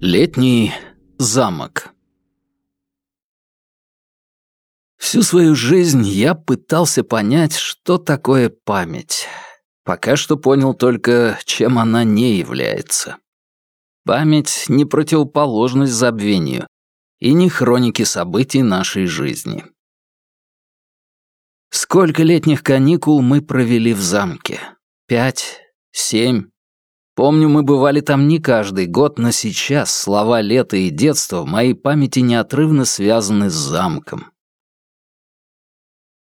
Летний замок. Всю свою жизнь я пытался понять, что такое память. Пока что понял только, чем она не является. Память — не противоположность забвению и не хроники событий нашей жизни. Сколько летних каникул мы провели в замке? Пять? Семь? Помню, мы бывали там не каждый год, но сейчас слова лета и детства в моей памяти неотрывно связаны с замком.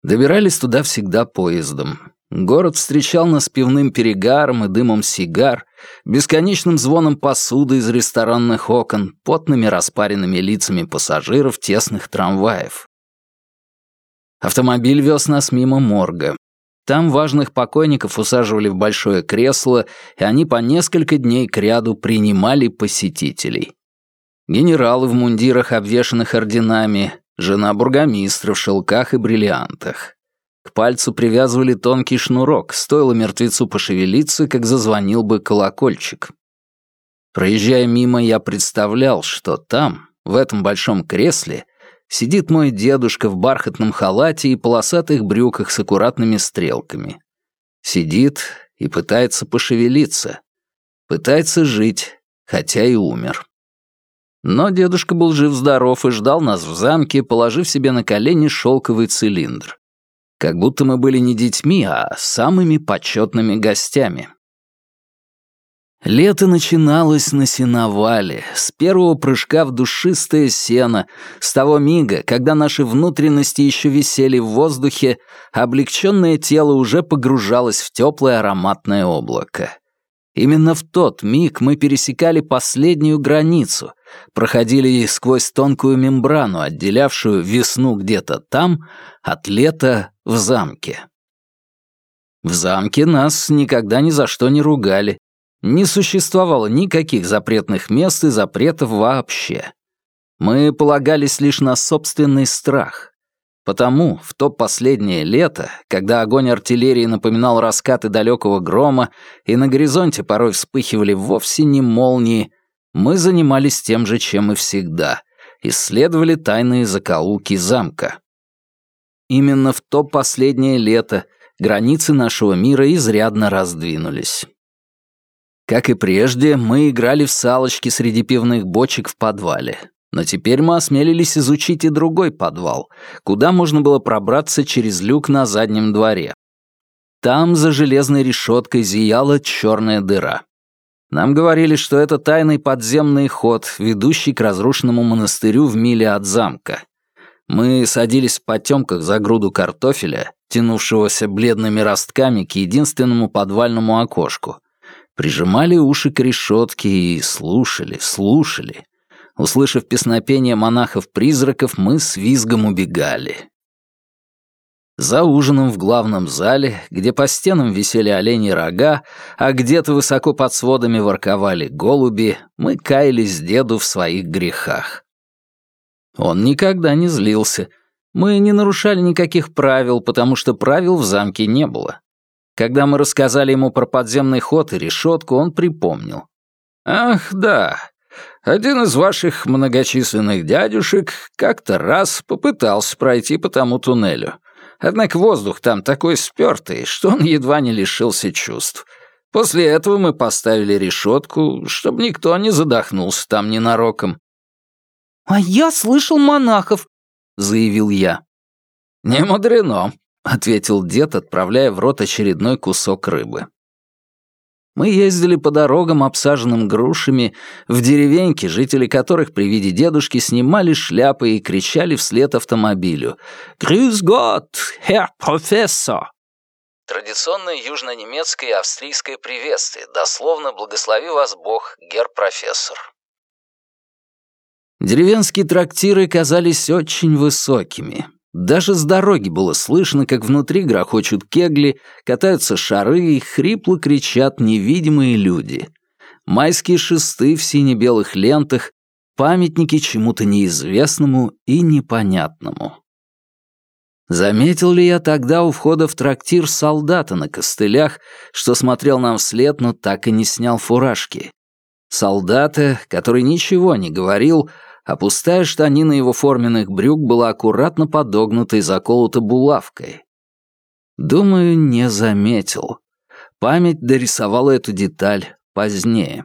Добирались туда всегда поездом. Город встречал нас пивным перегаром и дымом сигар, бесконечным звоном посуды из ресторанных окон, потными распаренными лицами пассажиров тесных трамваев. Автомобиль вез нас мимо морга. Там важных покойников усаживали в большое кресло, и они по несколько дней кряду принимали посетителей. Генералы в мундирах, обвешанных орденами, жена бургомистра в шелках и бриллиантах. К пальцу привязывали тонкий шнурок, стоило мертвецу пошевелиться, как зазвонил бы колокольчик. Проезжая мимо, я представлял, что там, в этом большом кресле, сидит мой дедушка в бархатном халате и полосатых брюках с аккуратными стрелками. Сидит и пытается пошевелиться. Пытается жить, хотя и умер. Но дедушка был жив-здоров и ждал нас в замке, положив себе на колени шелковый цилиндр. Как будто мы были не детьми, а самыми почетными гостями. Лето начиналось на сеновале, с первого прыжка в душистое сено, с того мига, когда наши внутренности еще висели в воздухе, облегченное тело уже погружалось в теплое ароматное облако. Именно в тот миг мы пересекали последнюю границу, проходили сквозь тонкую мембрану, отделявшую весну где-то там от лета в замке. В замке нас никогда ни за что не ругали, не существовало никаких запретных мест и запретов вообще. Мы полагались лишь на собственный страх. Потому в то последнее лето, когда огонь артиллерии напоминал раскаты далекого грома и на горизонте порой вспыхивали вовсе не молнии, мы занимались тем же, чем и всегда — исследовали тайные закоулки замка. Именно в то последнее лето границы нашего мира изрядно раздвинулись. Как и прежде, мы играли в салочки среди пивных бочек в подвале. Но теперь мы осмелились изучить и другой подвал, куда можно было пробраться через люк на заднем дворе. Там за железной решеткой зияла черная дыра. Нам говорили, что это тайный подземный ход, ведущий к разрушенному монастырю в миле от замка. Мы садились в потемках за груду картофеля, тянувшегося бледными ростками к единственному подвальному окошку, прижимали уши к решетке и слушали, слушали. Услышав песнопение монахов-призраков, мы с визгом убегали. За ужином в главном зале, где по стенам висели олени рога, а где-то высоко под сводами ворковали голуби, мы каялись деду в своих грехах. Он никогда не злился. Мы не нарушали никаких правил, потому что правил в замке не было. Когда мы рассказали ему про подземный ход и решетку, он припомнил. «Ах, да, один из ваших многочисленных дядюшек как-то раз попытался пройти по тому туннелю. Однако воздух там такой спёртый, что он едва не лишился чувств. После этого мы поставили решетку, чтобы никто не задохнулся там ненароком». «А я слышал монахов», — заявил я. «Не мудрено», ответил дед, отправляя в рот очередной кусок рыбы. Мы ездили по дорогам, обсаженным грушами, в деревеньки, жители которых при виде дедушки снимали шляпы и кричали вслед автомобилю «Грюз год, хер профессор!» Традиционное южно-немецкое и австрийское приветствие, дословно «Благослови вас Бог, гер-профессор». Деревенские трактиры казались очень высокими, даже с дороги было слышно, как внутри грохочут кегли, катаются шары и хрипло кричат невидимые люди. Майские шесты в сине-белых лентах, памятники чему-то неизвестному и непонятному. Заметил ли я тогда у входа в трактир солдата на костылях, что смотрел нам вслед, но так и не снял фуражки? Солдата, который ничего не говорил, а пустая штанина его форменных брюк была аккуратно подогнута и заколота булавкой. Думаю, не заметил. Память дорисовала эту деталь позднее.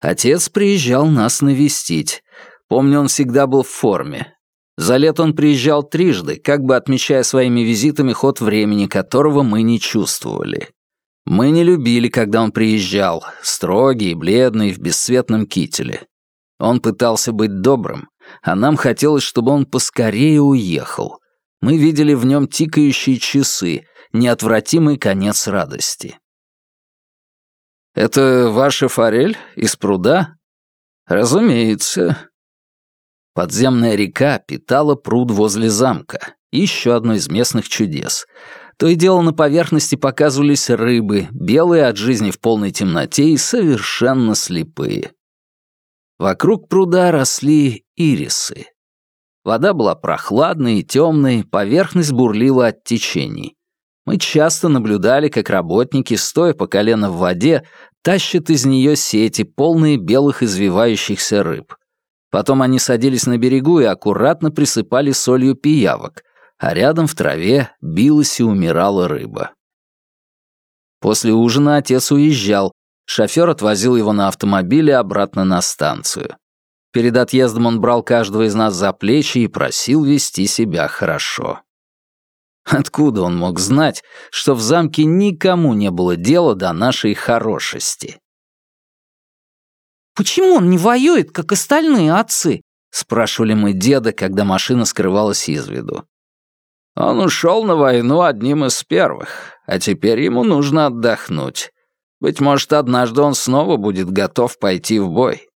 Отец приезжал нас навестить. Помню, он всегда был в форме. За лет он приезжал трижды, как бы отмечая своими визитами ход времени, которого мы не чувствовали. Мы не любили, когда он приезжал, строгий, бледный, в бесцветном кителе. Он пытался быть добрым, а нам хотелось, чтобы он поскорее уехал. Мы видели в нем тикающие часы, неотвратимый конец радости. «Это ваша форель из пруда?» «Разумеется». Подземная река питала пруд возле замка, еще одно из местных чудес. То и дело на поверхности показывались рыбы, белые от жизни в полной темноте и совершенно слепые. Вокруг пруда росли ирисы. Вода была прохладной и темной, поверхность бурлила от течений. Мы часто наблюдали, как работники, стоя по колено в воде, тащат из нее сети, полные белых извивающихся рыб. Потом они садились на берегу и аккуратно присыпали солью пиявок, а рядом в траве билась и умирала рыба. После ужина отец уезжал, шофер отвозил его на автомобиле обратно на станцию. Перед отъездом он брал каждого из нас за плечи и просил вести себя хорошо. Откуда он мог знать, что в замке никому не было дела до нашей хорошести? «Почему он не воюет, как остальные отцы?» — спрашивали мы деда, когда машина скрывалась из виду. «Он ушел на войну одним из первых, а теперь ему нужно отдохнуть. Быть может, однажды он снова будет готов пойти в бой».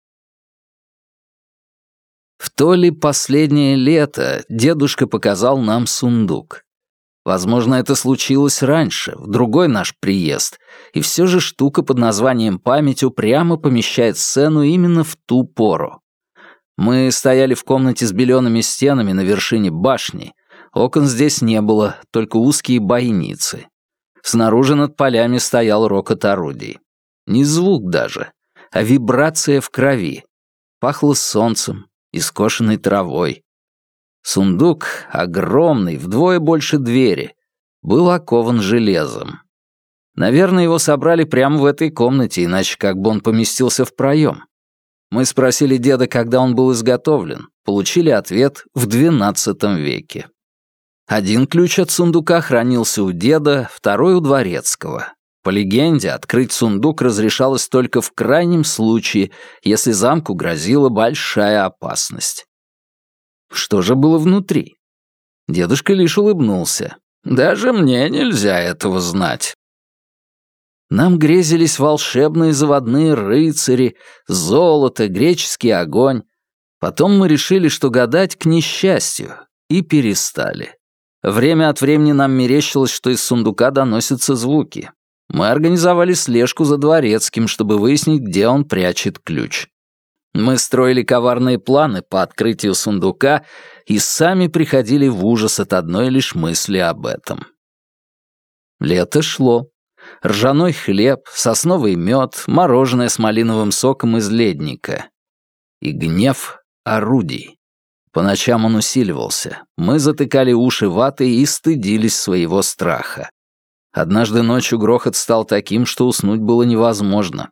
В то ли последнее лето дедушка показал нам сундук. Возможно, это случилось раньше, в другой наш приезд, и все же штука под названием «Память» упрямо помещает сцену именно в ту пору. Мы стояли в комнате с белеными стенами на вершине башни. Окон здесь не было, только узкие бойницы. Снаружи над полями стоял рокот орудий. Не звук даже, а вибрация в крови. Пахло солнцем и скошенной травой. Сундук, огромный, вдвое больше двери, был окован железом. Наверное, его собрали прямо в этой комнате, иначе как бы он поместился в проем. Мы спросили деда, когда он был изготовлен, получили ответ в XII веке. Один ключ от сундука хранился у деда, второй у дворецкого. По легенде, открыть сундук разрешалось только в крайнем случае, если замку грозила большая опасность. Что же было внутри? Дедушка лишь улыбнулся. «Даже мне нельзя этого знать». Нам грезились волшебные заводные рыцари, золото, греческий огонь. Потом мы решили, что гадать к несчастью, и перестали. Время от времени нам мерещилось, что из сундука доносятся звуки. Мы организовали слежку за дворецким, чтобы выяснить, где он прячет ключ. Мы строили коварные планы по открытию сундука и сами приходили в ужас от одной лишь мысли об этом. Лето шло. Ржаной хлеб, сосновый мед, мороженое с малиновым соком из ледника. И гнев орудий. По ночам он усиливался. Мы затыкали уши ватой и стыдились своего страха. Однажды ночью грохот стал таким, что уснуть было невозможно.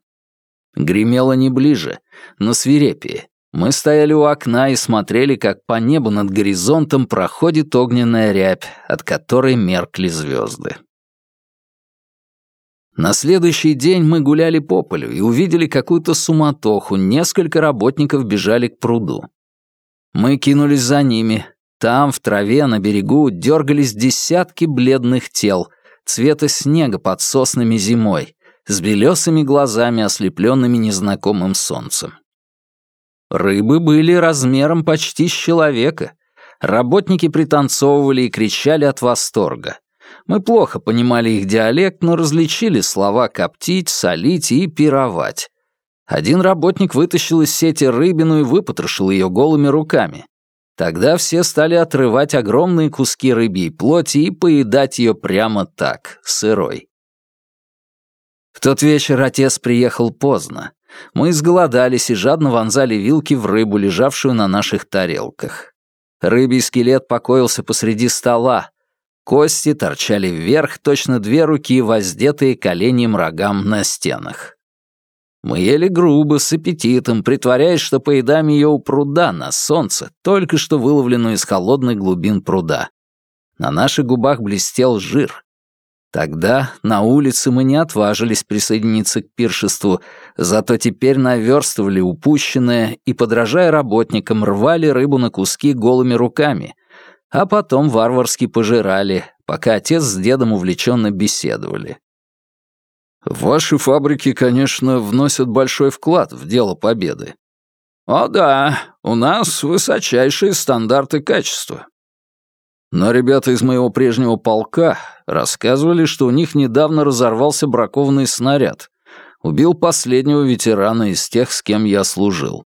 Гремело не ближе, но свирепее. Мы стояли у окна и смотрели, как по небу над горизонтом проходит огненная рябь, от которой меркли звезды. На следующий день мы гуляли по полю и увидели какую-то суматоху, несколько работников бежали к пруду. Мы кинулись за ними. Там, в траве, на берегу, дергались десятки бледных тел, цвета снега под соснами зимой, с белесыми глазами, ослепленными незнакомым солнцем. Рыбы были размером почти с человека. Работники пританцовывали и кричали от восторга. Мы плохо понимали их диалект, но различили слова «коптить», «солить» и «пировать». Один работник вытащил из сети рыбину и выпотрошил ее голыми руками. Тогда все стали отрывать огромные куски рыбьей плоти и поедать ее прямо так, сырой. В тот вечер отец приехал поздно. Мы изголодались и жадно вонзали вилки в рыбу, лежавшую на наших тарелках. Рыбий скелет покоился посреди стола. Кости торчали вверх, точно две руки, воздетые коленям рогам на стенах. Мы ели грубо, с аппетитом, притворяясь, что поедаем ее у пруда на солнце, только что выловленную из холодных глубин пруда. На наших губах блестел жир. Тогда на улице мы не отважились присоединиться к пиршеству, зато теперь наверстывали упущенное и, подражая работникам, рвали рыбу на куски голыми руками, а потом варварски пожирали, пока отец с дедом увлеченно беседовали. Ваши фабрики, конечно, вносят большой вклад в дело победы. О да, у нас высочайшие стандарты качества. Но ребята из моего прежнего полка рассказывали, что у них недавно разорвался бракованный снаряд. Убил последнего ветерана из тех, с кем я служил.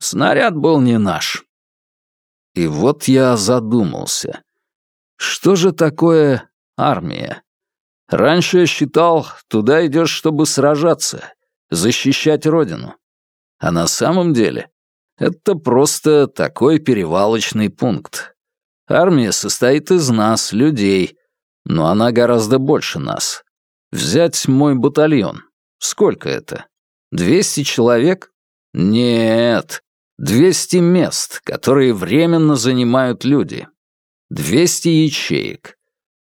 Снаряд был не наш. И вот я задумался. Что же такое армия? Раньше я считал, туда идешь, чтобы сражаться, защищать родину. А на самом деле это просто такой перевалочный пункт. Армия состоит из нас, людей, но она гораздо больше нас. Взять мой батальон. Сколько это? Двести человек? Нет, двести мест, которые временно занимают люди. Двести ячеек.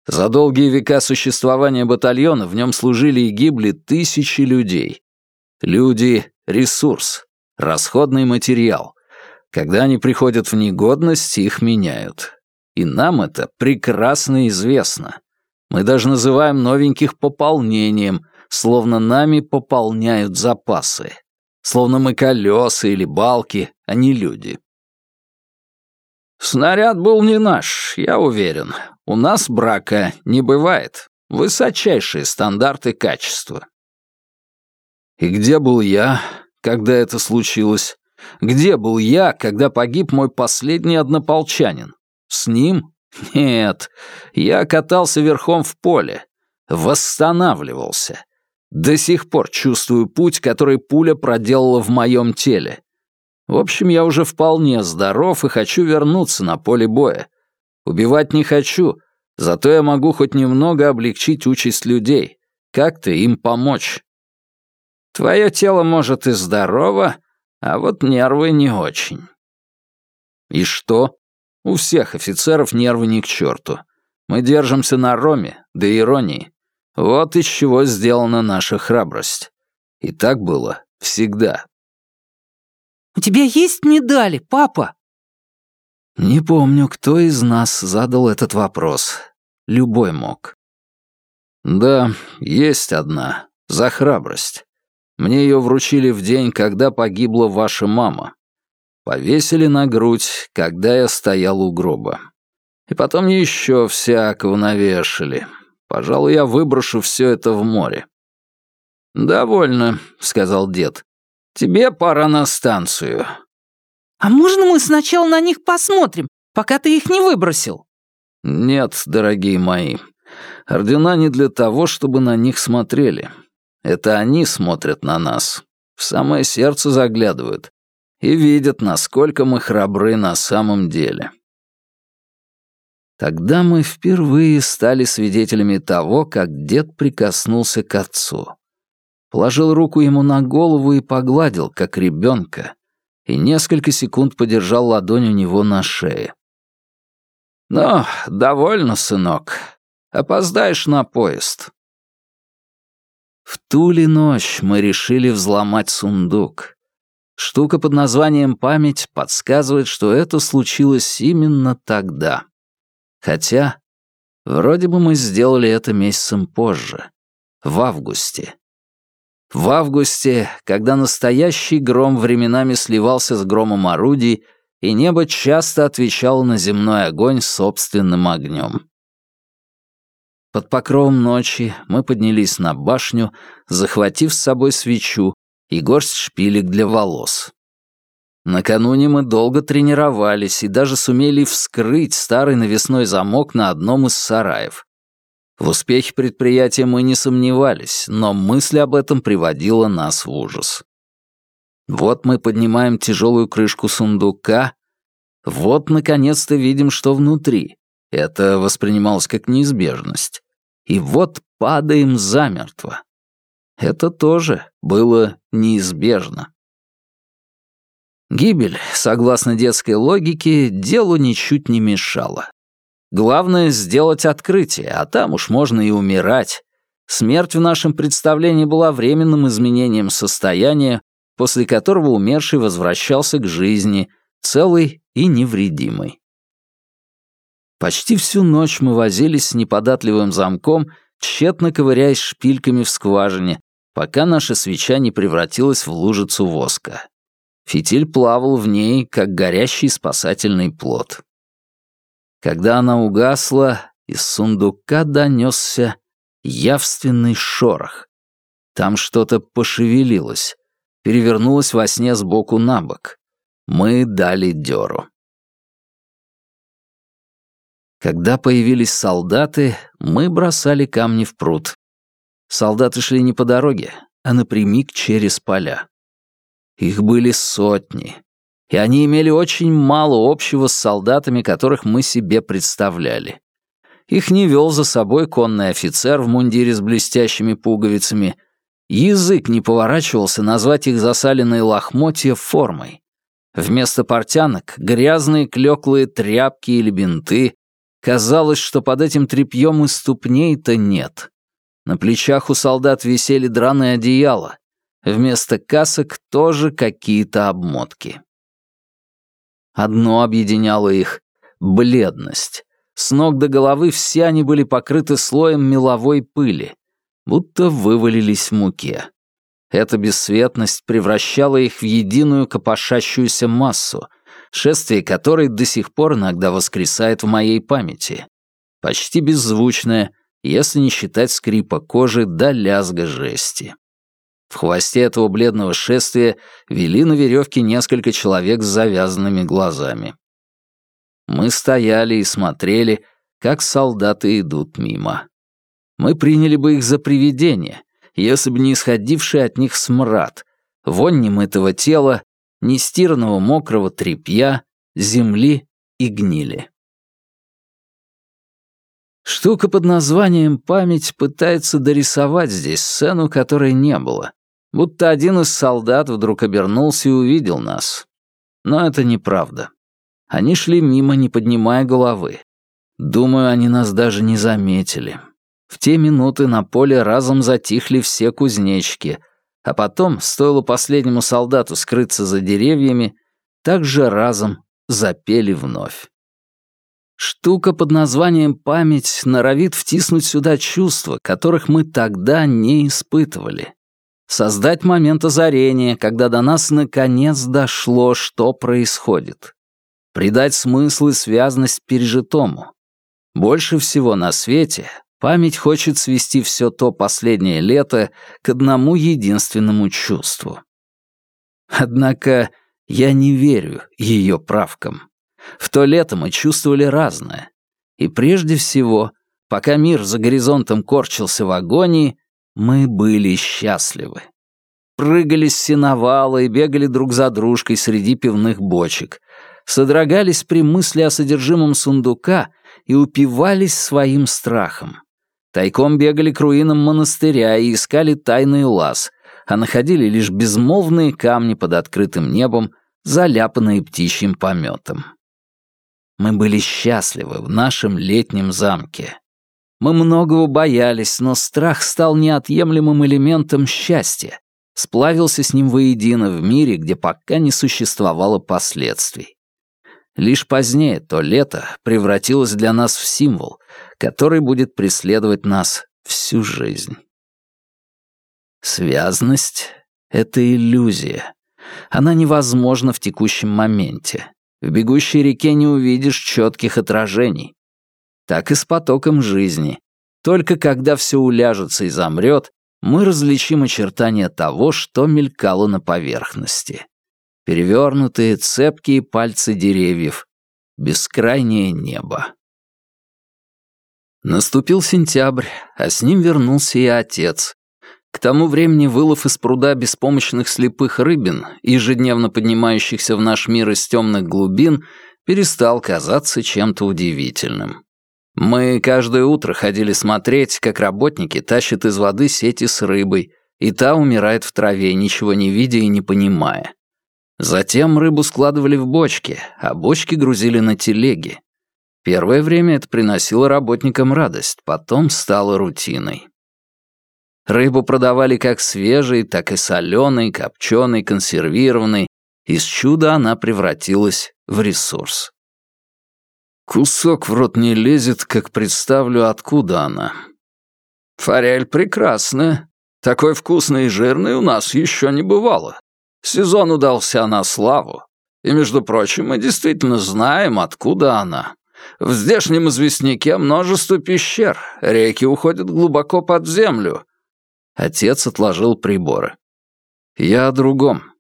За долгие века существования батальона в нем служили и гибли тысячи людей. Люди — ресурс, расходный материал. Когда они приходят в негодность, их меняют. И нам это прекрасно известно. Мы даже называем новеньких пополнением, словно нами пополняют запасы. Словно мы колеса или балки, а не люди. Снаряд был не наш, я уверен. У нас брака не бывает. Высочайшие стандарты качества. И где был я, когда это случилось? Где был я, когда погиб мой последний однополчанин? С ним? Нет. Я катался верхом в поле. Восстанавливался. До сих пор чувствую путь, который пуля проделала в моем теле. В общем, я уже вполне здоров и хочу вернуться на поле боя. Убивать не хочу, зато я могу хоть немного облегчить участь людей, как-то им помочь. Твое тело, может, и здорово, а вот нервы не очень. И что? У всех офицеров нервы не к черту. Мы держимся на роме, да иронии. Вот из чего сделана наша храбрость. И так было всегда. «У тебя есть медали, папа?» Не помню, кто из нас задал этот вопрос. Любой мог. Да, есть одна. За храбрость. Мне ее вручили в день, когда погибла ваша мама. Повесили на грудь, когда я стоял у гроба. И потом еще всякого навешали. Пожалуй, я выброшу все это в море. «Довольно», — сказал дед. «Тебе пора на станцию. «А можно мы сначала на них посмотрим, пока ты их не выбросил?» «Нет, дорогие мои. Ордена не для того, чтобы на них смотрели. Это они смотрят на нас, в самое сердце заглядывают и видят, насколько мы храбры на самом деле». Тогда мы впервые стали свидетелями того, как дед прикоснулся к отцу. Положил руку ему на голову и погладил, как ребенка, и несколько секунд подержал ладонь у него на шее. «Ну, довольно, сынок. Опоздаешь на поезд». В ту ли ночь мы решили взломать сундук. Штука под названием «Память» подсказывает, что это случилось именно тогда. Хотя, вроде бы мы сделали это месяцем позже, в августе. В августе, когда настоящий гром временами сливался с громом орудий, и небо часто отвечало на земной огонь собственным огнем. Под покровом ночи мы поднялись на башню, захватив с собой свечу и горсть шпилек для волос. Накануне мы долго тренировались и даже сумели вскрыть старый навесной замок на одном из сараев. В успехе предприятия мы не сомневались, но мысль об этом приводила нас в ужас. Вот мы поднимаем тяжелую крышку сундука, вот, наконец-то, видим, что внутри. Это воспринималось как неизбежность. И вот падаем замертво. Это тоже было неизбежно. Гибель, согласно детской логике, делу ничуть не мешала. Главное — сделать открытие, а там уж можно и умирать. Смерть в нашем представлении была временным изменением состояния, после которого умерший возвращался к жизни, целый и невредимый. Почти всю ночь мы возились с неподатливым замком, тщетно ковыряясь шпильками в скважине, пока наша свеча не превратилась в лужицу воска. Фитиль плавал в ней, как горящий спасательный плод. Когда она угасла, из сундука донесся явственный шорох. Там что-то пошевелилось, перевернулось во сне сбоку на бок. Мы дали дёру. Когда появились солдаты, мы бросали камни в пруд. Солдаты шли не по дороге, а напрямик через поля. Их были сотни, и они имели очень мало общего с солдатами, которых мы себе представляли. Их не вел за собой конный офицер в мундире с блестящими пуговицами. Язык не поворачивался назвать их засаленные лохмотья формой. Вместо портянок — грязные клёклые тряпки или бинты. Казалось, что под этим тряпьем и ступней-то нет. На плечах у солдат висели драные одеяла, Вместо касок тоже какие-то обмотки. Одно объединяло их — бледность. С ног до головы все они были покрыты слоем меловой пыли, будто вывалились в муке. Эта бесцветность превращала их в единую копошащуюся массу, шествие которой до сих пор иногда воскресает в моей памяти. Почти беззвучное, если не считать скрипа кожи до лязга жести. В хвосте этого бледного шествия вели на веревке несколько человек с завязанными глазами. Мы стояли и смотрели, как солдаты идут мимо. Мы приняли бы их за привидения, если бы не исходивший от них смрад, вонь немытого тела, нестиранного мокрого тряпья, земли и гнили. Штука под названием «Память» пытается дорисовать здесь сцену, которой не было, Будто один из солдат вдруг обернулся и увидел нас. Но это неправда. Они шли мимо, не поднимая головы. Думаю, они нас даже не заметили. В те минуты на поле разом затихли все кузнечки, а потом, стоило последнему солдату скрыться за деревьями, так же разом запели вновь. Штука под названием «память» норовит втиснуть сюда чувства, которых мы тогда не испытывали создать момент озарения, когда до нас наконец дошло, что происходит. Придать смысл и связность пережитому. Больше всего на свете память хочет свести все то последнее лето к одному единственному чувству. Однако я не верю ее правкам. В то лето мы чувствовали разное. И прежде всего, пока мир за горизонтом корчился в агонии, мы были счастливы. Прыгали с сеновала и бегали друг за дружкой среди пивных бочек. Содрогались при мысли о содержимом сундука и упивались своим страхом. Тайком бегали к руинам монастыря и искали тайный лаз, а находили лишь безмолвные камни под открытым небом, заляпанные птичьим пометом. Мы были счастливы в нашем летнем замке. Мы многого боялись, но страх стал неотъемлемым элементом счастья, сплавился с ним воедино в мире, где пока не существовало последствий. Лишь позднее то лето превратилось для нас в символ, который будет преследовать нас всю жизнь. Связность — это иллюзия. Она невозможна в текущем моменте. В бегущей реке не увидишь четких отражений так и с потоком жизни. Только когда все уляжется и замрет, мы различим очертания того, что мелькало на поверхности. Перевернутые, цепкие пальцы деревьев, бескрайнее небо. Наступил сентябрь, а с ним вернулся и отец. К тому времени вылов из пруда беспомощных слепых рыбин, ежедневно поднимающихся в наш мир из темных глубин, перестал казаться чем-то удивительным. Мы каждое утро ходили смотреть, как работники тащат из воды сети с рыбой, и та умирает в траве, ничего не видя и не понимая. Затем рыбу складывали в бочки, а бочки грузили на телеги. Первое время это приносило работникам радость, потом стало рутиной. Рыбу продавали как свежей, так и соленой, копченой, консервированной. Из чуда она превратилась в ресурс. Кусок в рот не лезет, как представлю, откуда она. Форель прекрасная. Такой вкусный и жирный у нас еще не бывало. Сезон удался на славу. И, между прочим, мы действительно знаем, откуда она. В здешнем известняке множество пещер, реки уходят глубоко под землю. Отец отложил приборы. Я о другом.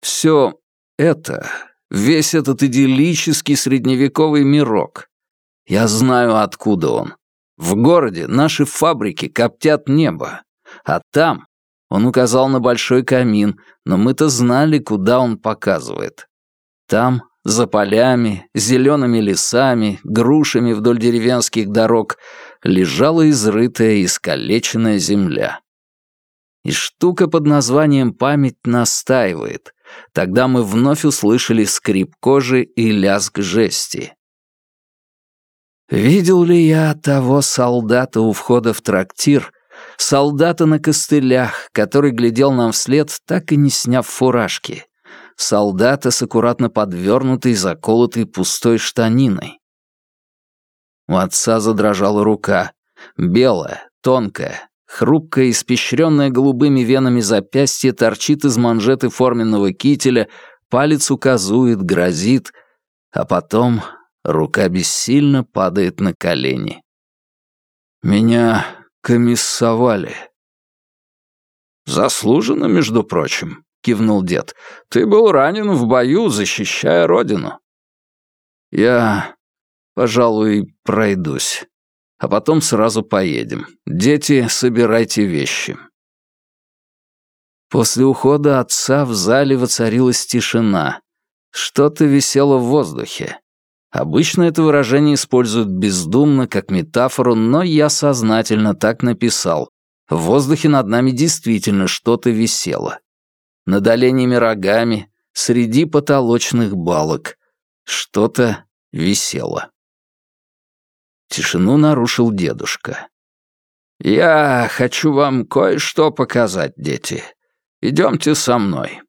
Все это, весь этот идиллический средневековый мирок. Я знаю, откуда он. В городе наши фабрики коптят небо. А там, он указал на большой камин, но мы-то знали, куда он показывает. Там за полями, зелеными лесами, грушами вдоль деревенских дорог лежала изрытая искалеченная земля. И штука под названием «память» настаивает. Тогда мы вновь услышали скрип кожи и лязг жести. Видел ли я того солдата у входа в трактир, солдата на костылях, который глядел нам вслед, так и не сняв фуражки? солдата с аккуратно подвернутой, заколотой пустой штаниной. У отца задрожала рука, белая, тонкая, хрупкая, испещренная голубыми венами запястье торчит из манжеты форменного кителя, палец указует, грозит, а потом рука бессильно падает на колени. Меня комиссовали. Заслуженно, между прочим. — кивнул дед. «Ты был ранен в бою, защищая родину». «Я, пожалуй, пройдусь. А потом сразу поедем. Дети, собирайте вещи». После ухода отца в зале воцарилась тишина. Что-то висело в воздухе. Обычно это выражение используют бездумно, как метафору, но я сознательно так написал. В воздухе над нами действительно что-то висело над оленями рогами, среди потолочных балок. Что-то висело. Тишину нарушил дедушка. «Я хочу вам кое-что показать, дети. Идемте со мной».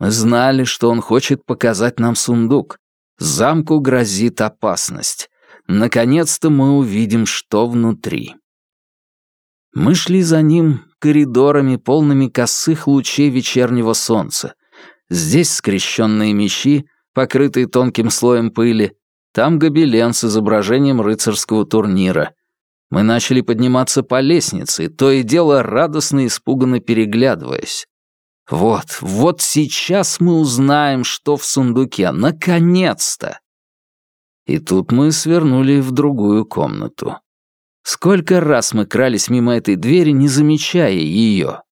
Мы знали, что он хочет показать нам сундук. Замку грозит опасность. Наконец-то мы увидим, что внутри. Мы шли за ним коридорами, полными косых лучей вечернего солнца. Здесь скрещенные мечи, покрытые тонким слоем пыли, там гобелен с изображением рыцарского турнира. Мы начали подниматься по лестнице, то и дело радостно и испуганно переглядываясь. Вот, вот сейчас мы узнаем, что в сундуке. Наконец-то! И тут мы свернули в другую комнату. Сколько раз мы крались мимо этой двери, не замечая ее.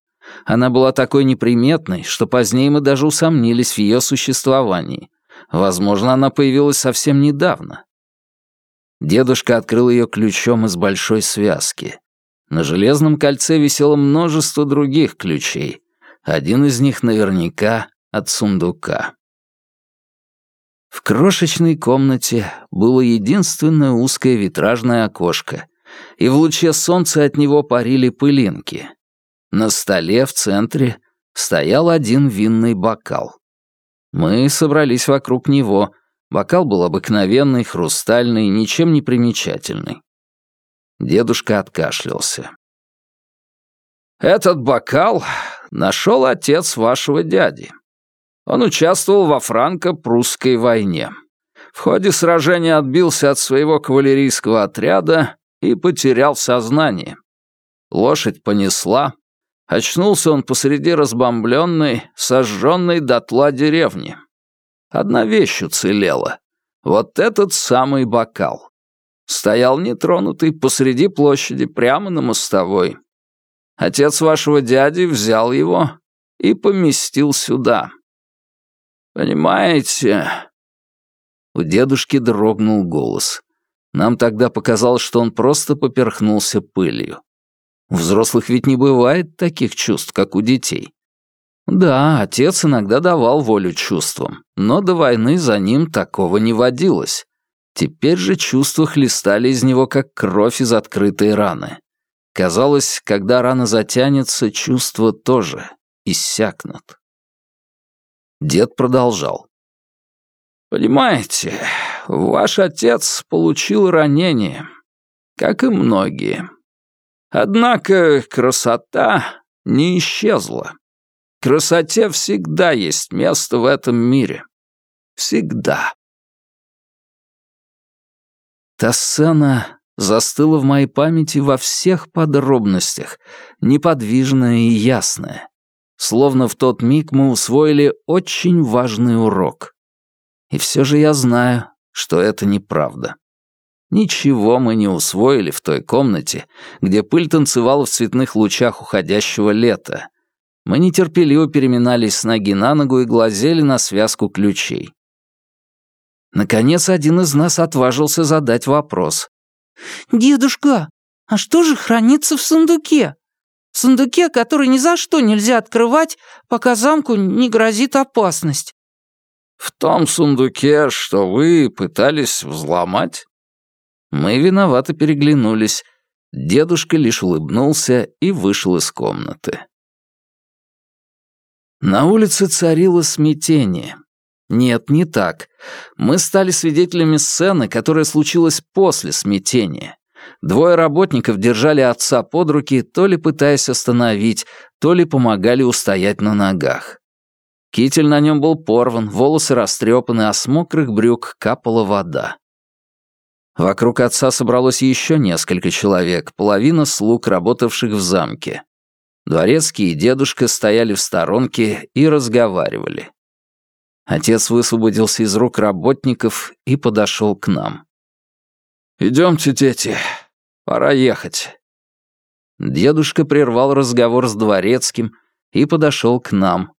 Она была такой неприметной, что позднее мы даже усомнились в ее существовании. Возможно, она появилась совсем недавно. Дедушка открыл ее ключом из большой связки. На железном кольце висело множество других ключей. Один из них наверняка от сундука. В крошечной комнате было единственное узкое витражное окошко, и в луче солнца от него парили пылинки. На столе в центре стоял один винный бокал. Мы собрались вокруг него. Бокал был обыкновенный, хрустальный, ничем не примечательный. Дедушка откашлялся. «Этот бокал нашел отец вашего дяди. Он участвовал во франко-прусской войне. В ходе сражения отбился от своего кавалерийского отряда и потерял сознание. Лошадь понесла. Очнулся он посреди разбомбленной, сожженной дотла деревни. Одна вещь уцелела. Вот этот самый бокал. Стоял нетронутый посреди площади, прямо на мостовой. Отец вашего дяди взял его и поместил сюда. Понимаете?» У дедушки дрогнул голос. Нам тогда показалось, что он просто поперхнулся пылью. Взрослых ведь не бывает таких чувств, как у детей. Да, отец иногда давал волю чувствам, но до войны за ним такого не водилось. Теперь же чувства хлестали из него, как кровь из открытой раны. Казалось, когда рана затянется, чувства тоже иссякнут. Дед продолжал. «Понимаете, ваш отец получил ранение, как и многие. Однако красота не исчезла. Красоте всегда есть место в этом мире. Всегда. Та сцена застыла в моей памяти во всех подробностях, неподвижная и ясная. Словно в тот миг мы усвоили очень важный урок. И все же я знаю, что это неправда. Ничего мы не усвоили в той комнате, где пыль танцевала в цветных лучах уходящего лета. Мы нетерпеливо переминались с ноги на ногу и глазели на связку ключей. Наконец, один из нас отважился задать вопрос. «Дедушка, а что же хранится в сундуке? В сундуке, который ни за что нельзя открывать, пока замку не грозит опасность». «В том сундуке, что вы пытались взломать?» Мы виновато переглянулись. Дедушка лишь улыбнулся и вышел из комнаты. На улице царило смятение. Нет, не так. Мы стали свидетелями сцены, которая случилась после смятения. Двое работников держали отца под руки, то ли пытаясь остановить, то ли помогали устоять на ногах. Китель на нем был порван, волосы растрепаны, а с мокрых брюк капала вода. Вокруг отца собралось еще несколько человек, половина слуг, работавших в замке. Дворецкий и дедушка стояли в сторонке и разговаривали. Отец высвободился из рук работников и подошел к нам. «Идемте, дети, пора ехать». Дедушка прервал разговор с дворецким и подошел к нам.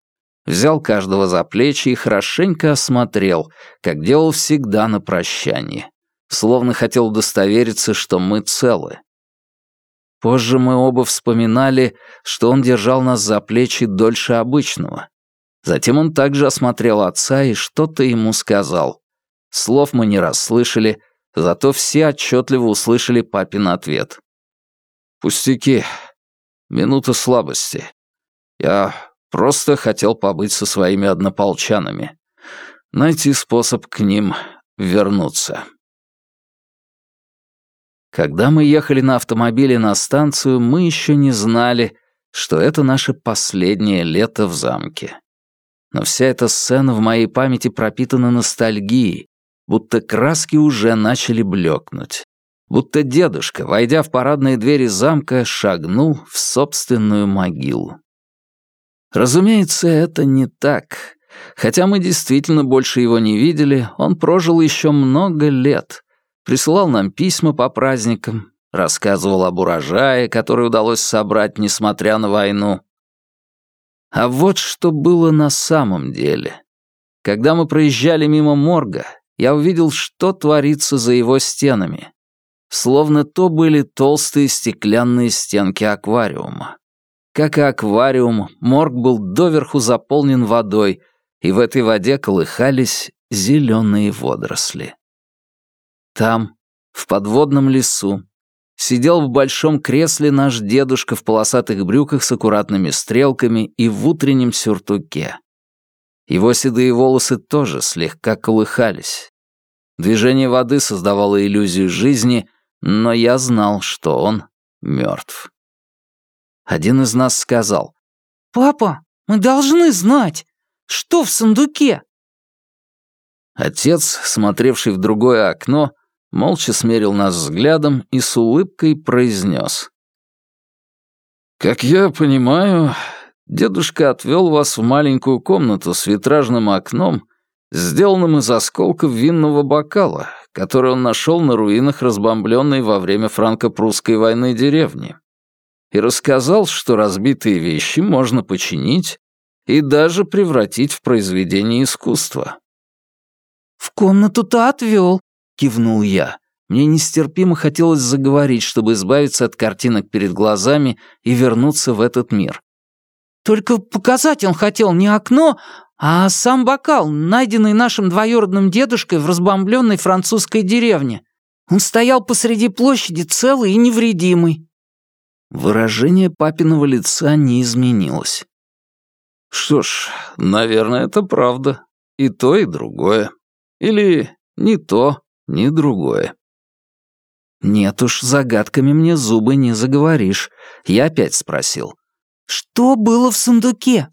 Взял каждого за плечи и хорошенько осмотрел, как делал всегда на прощание словно хотел удостовериться, что мы целы. Позже мы оба вспоминали, что он держал нас за плечи дольше обычного. Затем он также осмотрел отца и что-то ему сказал. Слов мы не расслышали, зато все отчетливо услышали папин ответ. «Пустяки. Минута слабости. Я просто хотел побыть со своими однополчанами. Найти способ к ним вернуться». Когда мы ехали на автомобиле на станцию, мы еще не знали, что это наше последнее лето в замке. Но вся эта сцена в моей памяти пропитана ностальгией, будто краски уже начали блекнуть. Будто дедушка, войдя в парадные двери замка, шагнул в собственную могилу. Разумеется, это не так. Хотя мы действительно больше его не видели, он прожил еще много лет, присылал нам письма по праздникам, рассказывал об урожае, который удалось собрать, несмотря на войну. А вот что было на самом деле. Когда мы проезжали мимо морга, я увидел, что творится за его стенами. Словно то были толстые стеклянные стенки аквариума. Как и аквариум, морг был доверху заполнен водой, и в этой воде колыхались зеленые водоросли. Там, в подводном лесу, сидел в большом кресле наш дедушка в полосатых брюках с аккуратными стрелками и в утреннем сюртуке. Его седые волосы тоже слегка колыхались. Движение воды создавало иллюзию жизни, но я знал, что он мертв. Один из нас сказал, «Папа, мы должны знать, что в сундуке?» Отец, смотревший в другое окно, молча смерил нас взглядом и с улыбкой произнес. «Как я понимаю, дедушка отвел вас в маленькую комнату с витражным окном сделанным из осколков винного бокала, который он нашел на руинах разбомбленной во время франко-прусской войны деревни, и рассказал, что разбитые вещи можно починить и даже превратить в произведение искусства. «В комнату-то отвел», — кивнул я. Мне нестерпимо хотелось заговорить, чтобы избавиться от картинок перед глазами и вернуться в этот мир. «Только показать он хотел не окно, а сам бокал, найденный нашим двоюродным дедушкой в разбомбленной французской деревне. Он стоял посреди площади целый и невредимый». Выражение папиного лица не изменилось. «Что ж, наверное, это правда. И то, и другое. Или не то, ни другое». Нет уж, загадками мне зубы не заговоришь. Я опять спросил. «Что было в сундуке?»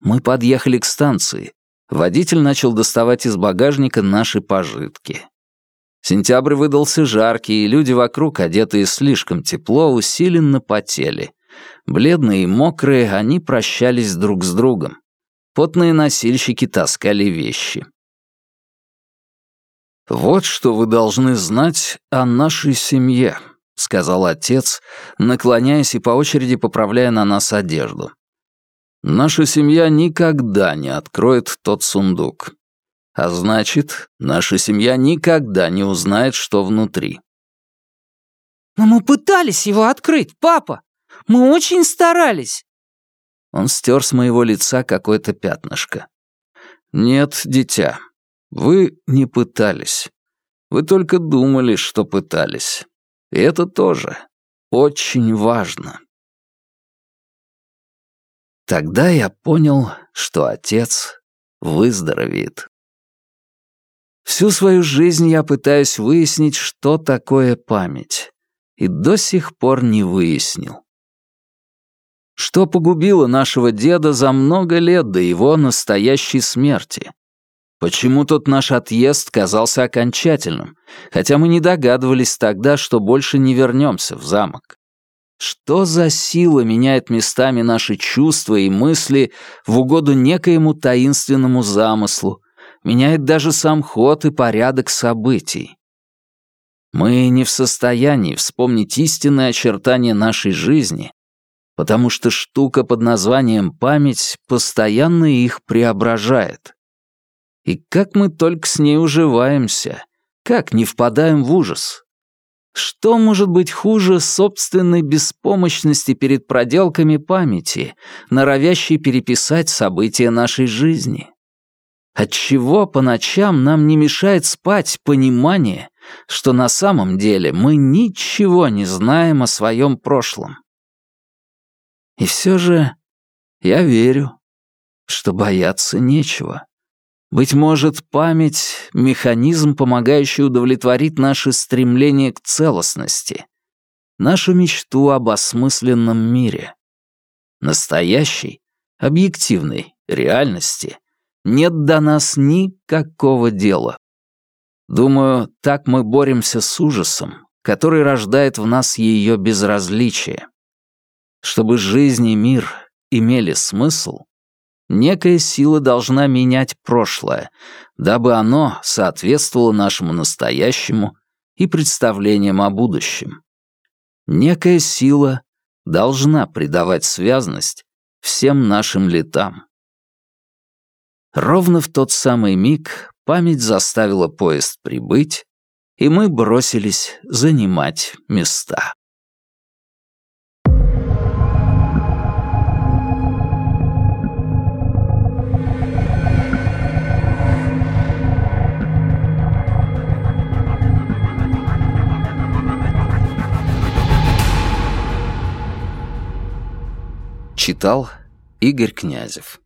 Мы подъехали к станции. Водитель начал доставать из багажника наши пожитки. Сентябрь выдался жаркий, и люди вокруг, одетые слишком тепло, усиленно потели. Бледные и мокрые, они прощались друг с другом. Потные носильщики таскали вещи. «Вот что вы должны знать о нашей семье», — сказал отец, наклоняясь и по очереди поправляя на нас одежду. «Наша семья никогда не откроет тот сундук. А значит, наша семья никогда не узнает, что внутри». «Но мы пытались его открыть, папа! Мы очень старались!» Он стер с моего лица какое-то пятнышко. «Нет, дитя, вы не пытались. Вы только думали, что пытались. И это тоже очень важно. Тогда я понял, что отец выздоровеет. Всю свою жизнь я пытаюсь выяснить, что такое память, и до сих пор не выяснил. Что погубило нашего деда за много лет до его настоящей смерти? Почему тот наш отъезд казался окончательным, хотя мы не догадывались тогда, что больше не вернемся в замок? Что за сила меняет местами наши чувства и мысли в угоду некоему таинственному замыслу, меняет даже сам ход и порядок событий? Мы не в состоянии вспомнить истинные очертания нашей жизни, потому что штука под названием «память» постоянно их преображает. И как мы только с ней уживаемся, как не впадаем в ужас. Что может быть хуже собственной беспомощности перед проделками памяти, норовящей переписать события нашей жизни? Отчего по ночам нам не мешает спать понимание, что на самом деле мы ничего не знаем о своем прошлом? И все же я верю, что бояться нечего. Быть может, память — механизм, помогающий удовлетворить наше стремление к целостности, нашу мечту об осмысленном мире. Настоящей, объективной реальности нет до нас никакого дела. Думаю, так мы боремся с ужасом, который рождает в нас ее безразличие. Чтобы жизнь и мир имели смысл, Некая сила должна менять прошлое, дабы оно соответствовало нашему настоящему и представлениям о будущем. Некая сила должна придавать связность всем нашим летам. Ровно в тот самый миг память заставила поезд прибыть, и мы бросились занимать места. Читал Игорь Князев